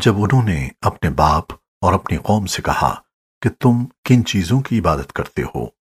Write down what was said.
جب انہوں نے اپنے باپ اور اپنی قوم سے کہا کہ تم کن چیزوں کی عبادت کرتے ہو؟